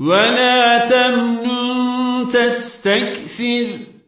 ولا تمنن تستكثر.